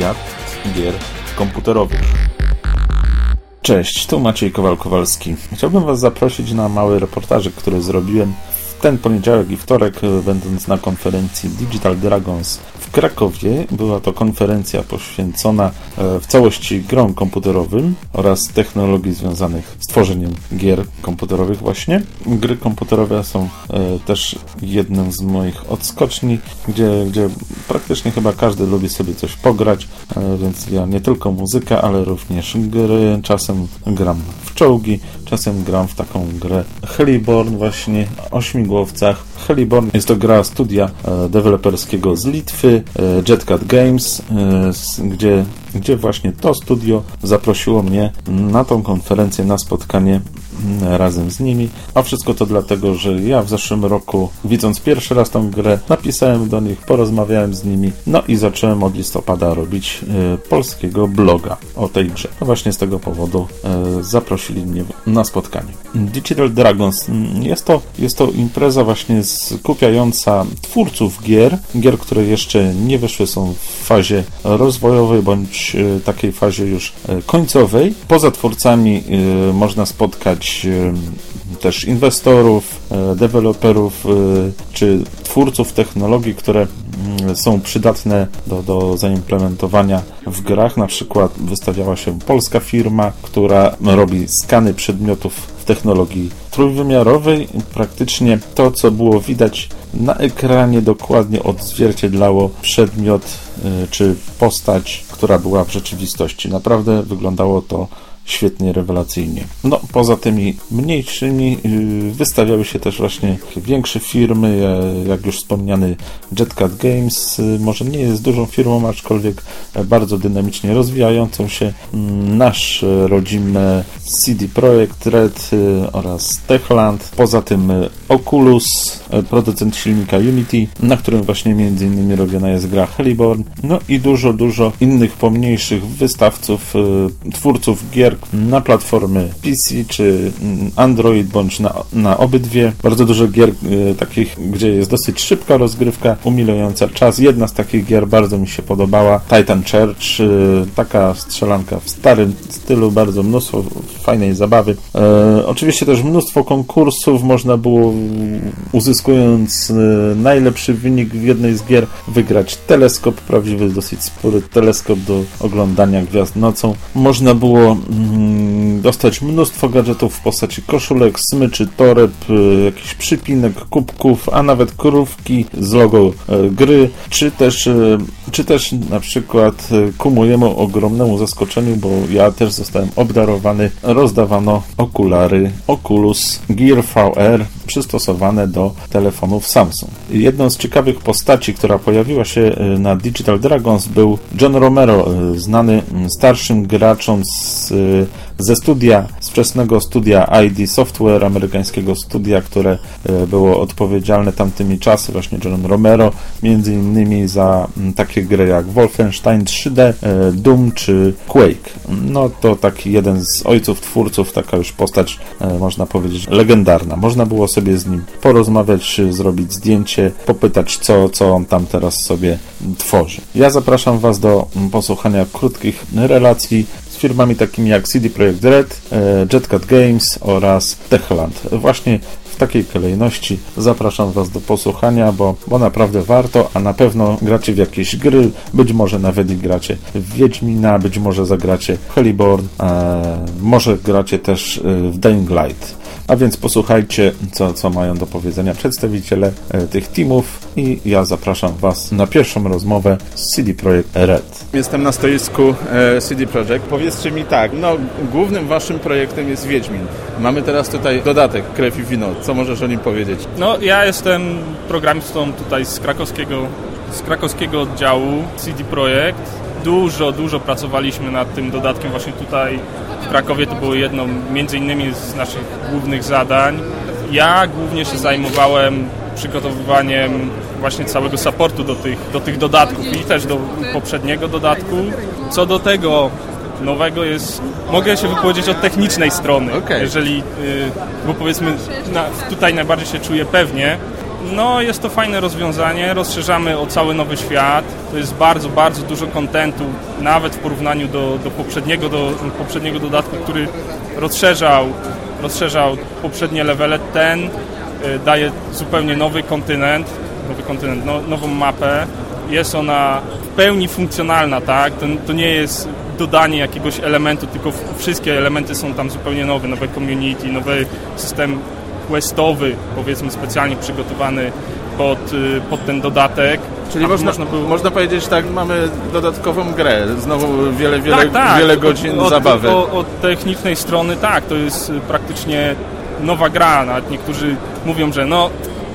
świat gier komputerowych. Cześć, tu Maciej Kowal-Kowalski. Chciałbym Was zaprosić na mały reportażyk, który zrobiłem ten poniedziałek i wtorek, będąc na konferencji Digital Dragons w Krakowie. Była to konferencja poświęcona e, w całości grom komputerowym oraz technologii związanych z tworzeniem gier komputerowych właśnie. Gry komputerowe są e, też jednym z moich odskoczni, gdzie, gdzie praktycznie chyba każdy lubi sobie coś pograć, e, więc ja nie tylko muzyka, ale również gry. Czasem gram w czołgi, czasem gram w taką grę Heliborn właśnie, ośmigłowcach. Heliborn jest to gra studia deweloperskiego z Litwy, E, Jetcat Games, e, gdzie, gdzie właśnie to studio zaprosiło mnie na tą konferencję, na spotkanie razem z nimi. A wszystko to dlatego, że ja w zeszłym roku, widząc pierwszy raz tą grę, napisałem do nich, porozmawiałem z nimi, no i zacząłem od listopada robić e, polskiego bloga o tej grze. No właśnie z tego powodu e, zaprosili mnie na spotkanie. Digital Dragons mm, jest to, jest to impreza właśnie skupiająca twórców gier, gier, które jeszcze nie wyszły, są w fazie rozwojowej bądź e, takiej fazie już końcowej. Poza twórcami można spotkać też inwestorów, e, deweloperów e, czy twórców technologii, które mm, są przydatne do, do zaimplementowania w grach. Na przykład wystawiała się polska firma, która robi skany przedmiotów w technologii trójwymiarowej. Praktycznie to, co było widać na ekranie, dokładnie odzwierciedlało przedmiot e, czy postać, która była w rzeczywistości. Naprawdę wyglądało to świetnie, rewelacyjnie. No, poza tymi mniejszymi y, wystawiały się też właśnie większe firmy, jak już wspomniany Jetcat Games, y, może nie jest dużą firmą, aczkolwiek bardzo dynamicznie rozwijającą się. Mm, nasz rodzimy CD Projekt Red y, oraz Techland. Poza tym Oculus, producent silnika Unity, na którym właśnie między innymi robiona jest gra Heliborn. No i dużo, dużo innych pomniejszych wystawców, twórców gier, na platformy PC czy Android bądź na, na obydwie. Bardzo dużo gier y, takich, gdzie jest dosyć szybka rozgrywka, umilająca czas. Jedna z takich gier bardzo mi się podobała, Titan Church, y, taka strzelanka w starym stylu, bardzo mnóstwo fajnej zabawy. E, oczywiście też mnóstwo konkursów, można było uzyskując y, najlepszy wynik w jednej z gier wygrać teleskop, prawdziwy dosyć spory teleskop do oglądania gwiazd nocą. Można było Mm, dostać mnóstwo gadżetów w postaci koszulek, smyczy, toreb, y, jakichś przypinek, kubków, a nawet krówki z logo e, gry, czy też, e, czy też na przykład e, ku mojemu ogromnemu zaskoczeniu, bo ja też zostałem obdarowany, rozdawano okulary Oculus Gear VR przystosowane do telefonów Samsung. Jedną z ciekawych postaci, która pojawiła się na Digital Dragons był John Romero, znany starszym graczom z ze studia, z wczesnego studia ID Software, amerykańskiego studia, które e, było odpowiedzialne tamtymi czasy, właśnie John Romero, między innymi za takie gry jak Wolfenstein 3D, e, Doom czy Quake. No to taki jeden z ojców twórców, taka już postać, można powiedzieć, legendarna. Można było sobie z nim porozmawiać, zrobić zdjęcie, popytać, co, co on tam teraz sobie tworzy. Ja zapraszam Was do posłuchania krótkich relacji firmami takimi jak CD Projekt Red, e, Jetcat Games oraz Techland. Właśnie w takiej kolejności zapraszam Was do posłuchania, bo, bo naprawdę warto, a na pewno gracie w jakieś gry, być może nawet gracie w Wiedźmina, być może zagracie w Heliborn, może gracie też e, w Dying Light. A więc posłuchajcie, co, co mają do powiedzenia przedstawiciele e, tych teamów i ja zapraszam Was na pierwszą rozmowę z CD Projekt Red. Jestem na stoisku e, CD Projekt. Powiedzcie mi tak, no głównym Waszym projektem jest Wiedźmin. Mamy teraz tutaj dodatek Krew i Wino. Co możesz o nim powiedzieć? No ja jestem programistą tutaj z krakowskiego, z krakowskiego oddziału CD Projekt dużo, dużo pracowaliśmy nad tym dodatkiem właśnie tutaj w Krakowie. To było jedno między innymi z naszych głównych zadań. Ja głównie się zajmowałem przygotowywaniem właśnie całego supportu do tych, do tych dodatków i też do poprzedniego dodatku. Co do tego nowego jest, mogę się wypowiedzieć od technicznej strony, okay. jeżeli, y, bo powiedzmy tutaj najbardziej się czuję pewnie, No, jest to fajne rozwiązanie. Rozszerzamy o cały nowy świat. To jest bardzo, bardzo dużo kontentu, nawet w porównaniu do, do, poprzedniego, do poprzedniego dodatku, który rozszerzał, rozszerzał poprzednie levele. Ten y, daje zupełnie nowy kontynent, nowy kontynent, no, nową mapę. Jest ona w pełni funkcjonalna, tak? To, to nie jest dodanie jakiegoś elementu, tylko wszystkie elementy są tam zupełnie nowe, nowe community, nowy system questowy, powiedzmy specjalnie przygotowany pod, y, pod ten dodatek. Czyli można, można, było... można powiedzieć, tak, mamy dodatkową grę, znowu wiele, wiele, tak, tak. wiele godzin od, zabawy. Od, od technicznej strony tak, to jest praktycznie nowa gra, nawet niektórzy mówią, że no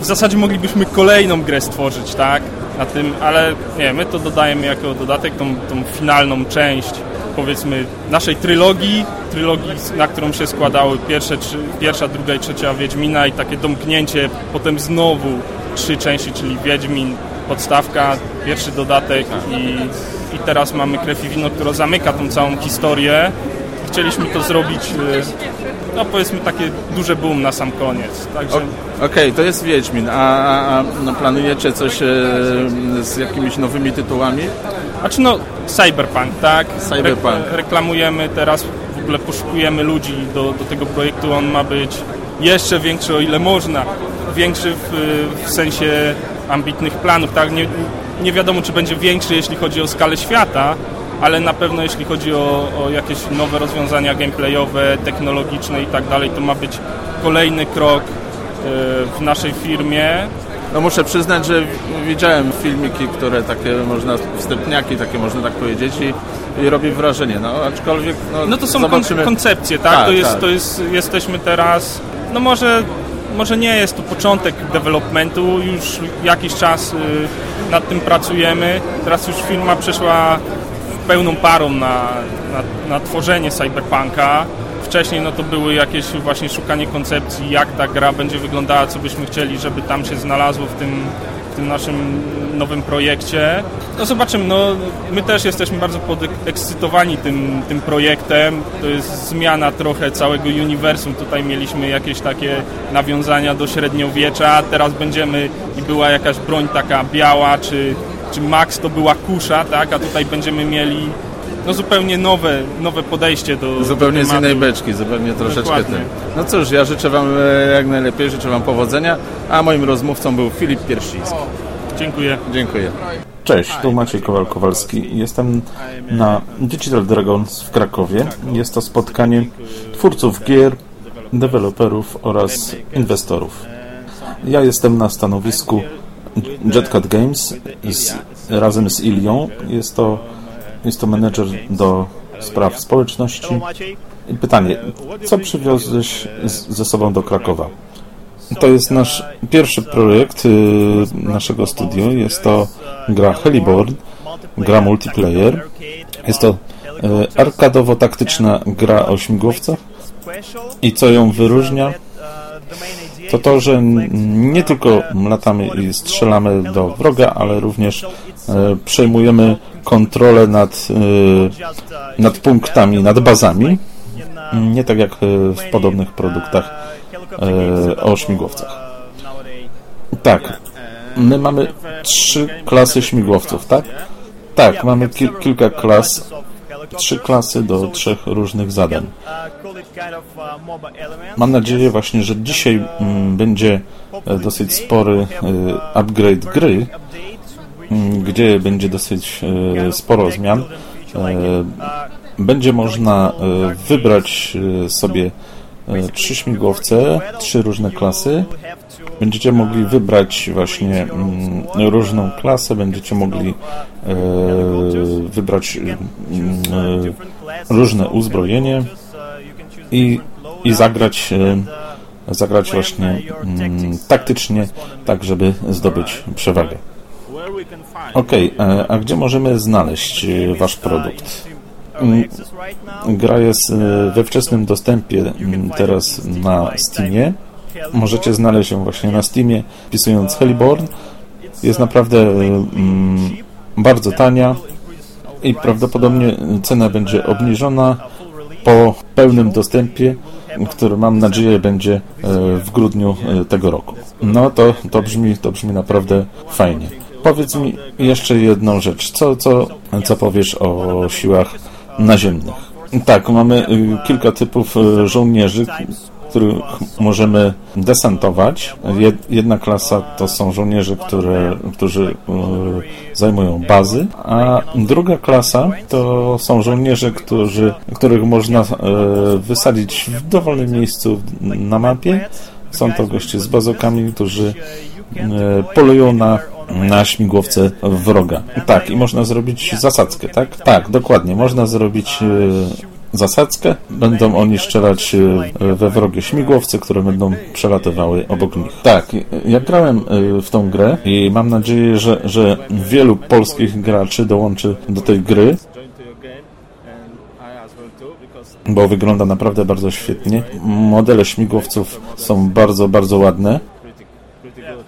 w zasadzie moglibyśmy kolejną grę stworzyć, tak, na tym, ale nie, my to dodajemy jako dodatek, tą, tą finalną część powiedzmy naszej trylogii, trylogii, na którą się składały pierwsze, trzy, pierwsza, druga i trzecia Wiedźmina i takie domknięcie, potem znowu trzy części, czyli Wiedźmin, podstawka, pierwszy dodatek i, i teraz mamy Krew i Wino, które zamyka tą całą historię. Chcieliśmy to zrobić, e, no powiedzmy takie duże boom na sam koniec. Także... Okej, okay, to jest Wiedźmin, a, a, a no, planujecie coś e, z jakimiś nowymi tytułami? Znaczy no, Cyberpunk, tak? Cyberpunk. Re reklamujemy teraz, w ogóle poszukujemy ludzi do, do tego projektu. On ma być jeszcze większy, o ile można. Większy w, w sensie ambitnych planów, tak? Nie, nie wiadomo, czy będzie większy, jeśli chodzi o skalę świata, ale na pewno jeśli chodzi o, o jakieś nowe rozwiązania gameplayowe, technologiczne i tak dalej, to ma być kolejny krok e, w naszej firmie no muszę przyznać, że widziałem filmiki, które takie można, wstępniaki takie można tak powiedzieć i, i robi wrażenie, no aczkolwiek no, no to są zobaczymy... koncepcje, tak? tak to jest, tak. to jest, jesteśmy teraz, no może, może nie jest to początek developmentu, już jakiś czas y, nad tym pracujemy, teraz już firma przeszła pełną parą na, na, na tworzenie cyberpunka, wcześniej no to były jakieś właśnie szukanie koncepcji, jak ta gra będzie wyglądała, co byśmy chcieli, żeby tam się znalazło w tym, w tym naszym nowym projekcie. No zobaczymy, no my też jesteśmy bardzo podekscytowani tym, tym projektem. To jest zmiana trochę całego uniwersum. Tutaj mieliśmy jakieś takie nawiązania do średniowiecza, teraz będziemy i była jakaś broń taka biała, czy, czy Max to była kusza, tak, a tutaj będziemy mieli no zupełnie nowe, nowe podejście do Zupełnie do z innej beczki, zupełnie troszeczkę Dokładnie. tym. No cóż, ja życzę Wam e, jak najlepiej, życzę Wam powodzenia, a moim rozmówcą był Filip Pierściński. Dziękuję. Dziękuję. Cześć, tu Maciej Kowal-Kowalski. Jestem na Digital Dragons w Krakowie. Jest to spotkanie twórców gier, deweloperów oraz inwestorów. Ja jestem na stanowisku Jetcat Games z, razem z Ilią. Jest to jest to menedżer do spraw społeczności. I pytanie, co przywiozłeś ze sobą do Krakowa? To jest nasz pierwszy projekt y, naszego studiu. Jest to gra Heliborn, gra multiplayer. Jest to y, arkadowo-taktyczna gra o śmigłowcach. I co ją wyróżnia? To to, że nie tylko latamy i strzelamy do wroga, ale również y, przejmujemy kontrolę nad, y, nad punktami, nad bazami. Nie tak jak y, w podobnych produktach o śmigłowcach. Tak. My mamy trzy klasy śmigłowców, tak? Tak, mamy ki kilka klas, trzy klasy do trzech różnych zadań. Mam nadzieję właśnie, że dzisiaj mm, będzie e, dosyć spory upgrade gry, Mm, gdzie będzie dosyć e, sporo zmian. E, będzie można e, wybrać sobie trzy śmigłowce, trzy różne klasy. Będziecie mogli wybrać właśnie mm, różną klasę, będziecie mogli wybrać mm, różne uzbrojenie i, i zagrać zagrać właśnie taktycznie, tak żeby zdobyć przewagę. Ok, e, a gdzie możemy znaleźć e, Wasz produkt? Mm, gra jest e, we wczesnym dostępie mm, teraz na Steamie. Możecie znaleźć ją właśnie na Steamie, wpisując Heliborn. Jest naprawdę mm, bardzo tania i prawdopodobnie cena będzie obniżona po pełnym dostępie który mam nadzieję będzie e, w grudniu e, tego roku. No to, to, brzmi, to brzmi naprawdę fajnie. Powiedz mi jeszcze jedną rzecz. Co, co, co powiesz o siłach naziemnych? Tak, mamy y, kilka typów y, żołnierzy, których możemy desantować. Jedna klasa to są żołnierze, które, którzy y, zajmują bazy, a druga klasa to są żołnierze, którzy, których można wysadzić w dowolnym miejscu na mapie. Są to goście z bazokami, którzy polują na na śmigłowce wroga. Tak, i można zrobić zasadzkę, tak? Tak, dokładnie. Można zrobić e, zasadzkę. Będą oni strzelać e, we wrogie śmigłowce, które będą przelatywały obok nich. Tak, ja grałem e, w tą grę i mam nadzieję, że, że wielu polskich graczy dołączy do tej gry bo wygląda naprawdę bardzo świetnie. Modele śmigłowców są bardzo, bardzo ładne.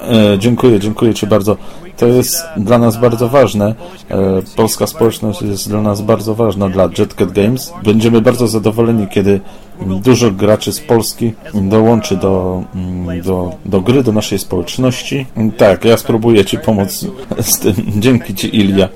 E, dziękuję, dziękuję Ci bardzo. To jest dla nas bardzo ważne. E, polska społeczność jest dla nas bardzo ważna dla Jetcat Games. Będziemy bardzo zadowoleni, kiedy dużo graczy z Polski dołączy do, mm, do, do gry, do naszej społeczności. Tak, ja spróbuję Ci pomóc z tym. Dzięki Ci, Ilia.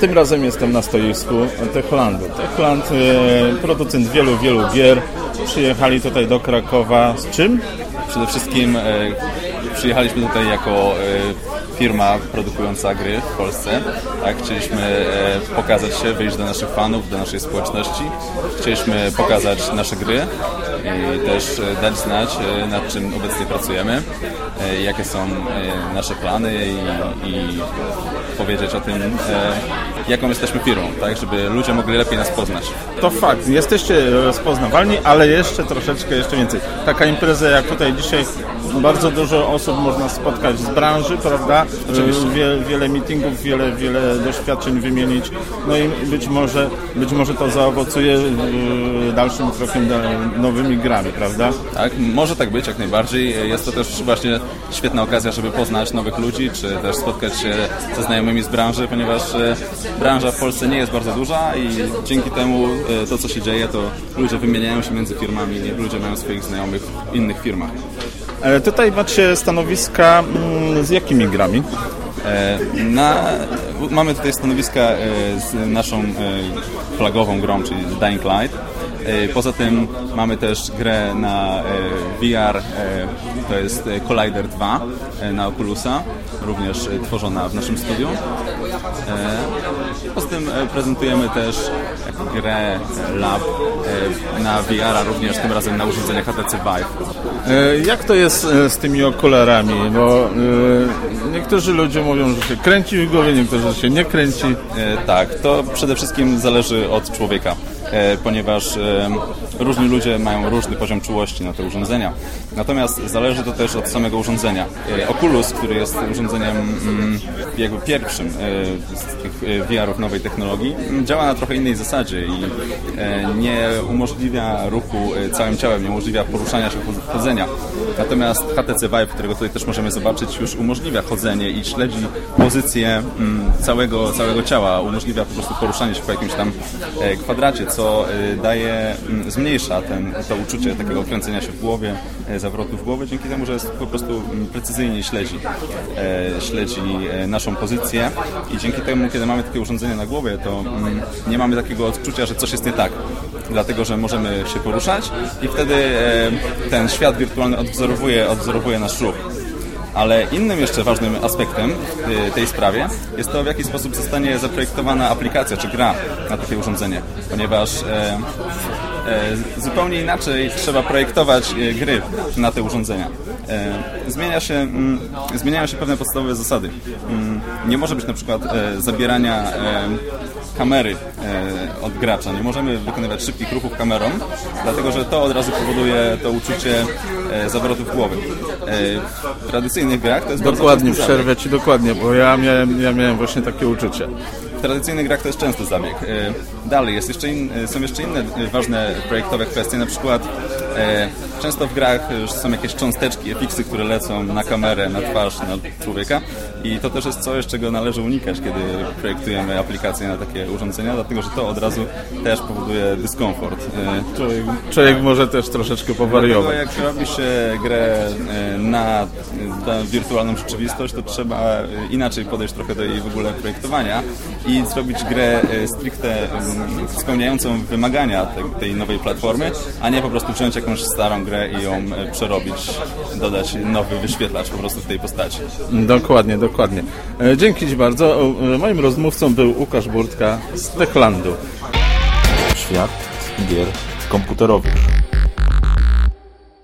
Tym razem jestem na stoisku Techlandu. Techland, e, producent wielu, wielu gier. Przyjechali tutaj do Krakowa z czym? Przede wszystkim e, przyjechaliśmy tutaj jako e, firma produkująca gry w Polsce. Tak, chcieliśmy e, pokazać się, wyjść do naszych fanów, do naszej społeczności. Chcieliśmy pokazać nasze gry i też e, dać znać, e, nad czym obecnie pracujemy, jakie są nasze plany i, i powiedzieć o tym, jaką jesteśmy firmą, tak, żeby ludzie mogli lepiej nas poznać. To fakt, jesteście rozpoznawalni, ale jeszcze troszeczkę, jeszcze więcej. Taka impreza jak tutaj dzisiaj bardzo dużo osób można spotkać z branży, prawda? Wie, wiele meetingów, wiele, wiele doświadczeń wymienić. No i być może, być może to zaowocuje dalszym krokiem nowymi grami, prawda? Tak, może tak być, jak najbardziej. Jest to też właśnie świetna okazja, żeby poznać nowych ludzi, czy też spotkać się ze znajomymi z branży, ponieważ e, branża w Polsce nie jest bardzo duża i dzięki temu e, to, co się dzieje, to ludzie wymieniają się między firmami, ludzie mają swoich znajomych w innych firmach. E, tutaj macie stanowiska mm, z jakimi grami? E, na, mamy tutaj stanowiska e, z naszą flagową grą, czyli Dying Light. Poza tym mamy też grę na VR, to jest Collider 2 na Oculusa, również tworzona w naszym studiu. Poza tym prezentujemy też grę Lab na VR, również tym razem na urządzeniach HTC Vive. E, jak to jest e, z tymi okularami? Bo e, niektórzy ludzie mówią, że się kręci w głowie, niektórzy się nie kręci. Tak, to przede wszystkim zależy od człowieka. E, ponieważ e, różni ludzie mają różny poziom czułości na te urządzenia. Natomiast zależy to też od samego urządzenia. E, Oculus, który jest urządzeniem mm, jakby pierwszym z tych VR-ów nowej technologii, mm, działa na trochę innej zasadzie i nie umożliwia ruchu całym ciałem, nie umożliwia poruszania się, chodzenia. Natomiast HTC Vive, którego tutaj też możemy zobaczyć, już umożliwia chodzenie i śledzi pozycję mm, całego, całego ciała, umożliwia po prostu poruszanie się po jakimś tam kwadracie, co co y, daje, mm, zmniejsza ten, to uczucie takiego kręcenia się w głowie, y, zawrotów głowy, dzięki temu, że jest po prostu mm, precyzyjnie śledzi, e, śledzi e, naszą pozycję i dzięki temu, kiedy mamy takie urządzenie na głowie, to mm, nie mamy takiego odczucia, że coś jest nie tak, dlatego, że możemy się poruszać i wtedy e, ten świat wirtualny odwzorowuje, odwzorowuje nasz ruch. Ale innym jeszcze ważnym aspektem w tej sprawie jest to, w jaki sposób zostanie zaprojektowana aplikacja czy gra na takie urządzenie, ponieważ e, e, zupełnie inaczej trzeba projektować e, gry na te urządzenia. E, zmienia się, mm, zmieniają się pewne podstawowe zasady. Mm, nie może być na przykład e, zabierania e, kamery od gracza. Nie możemy wykonywać szybkich ruchów kamerą, dlatego że to od razu powoduje to uczucie zawrotów głowy. W tradycyjnych grach to jest Dokładnie, przerwę Ci dokładnie, bo ja miałem, ja miałem właśnie takie uczucie tradycyjnych grach to jest częsty zabieg. E, dalej, jest jeszcze in, są jeszcze inne ważne projektowe kwestie, na przykład e, często w grach są jakieś cząsteczki, efiksy, które lecą na kamerę, na twarz, na człowieka I to też jest coś, czego należy unikać, kiedy projektujemy aplikacje na takie urządzenia, dlatego że to od razu też powoduje dyskomfort. E, Człowiek, człowiek może też troszeczkę powariować. Dlatego jak robi się grę e, na, na wirtualną rzeczywistość, to trzeba e, inaczej podejść trochę do jej w ogóle projektowania i zrobić grę stricte mm, spełniającą wymagania tej, nowej platformy, a nie po prostu wziąć jakąś starą grę i ją przerobić, dodać nowy wyświetlacz po prostu w tej postaci. Dokładnie, dokładnie. E, Dzięki Ci bardzo. E, Moim rozmówcą był Łukasz Burtka z Techlandu. Świat gier komputerowych.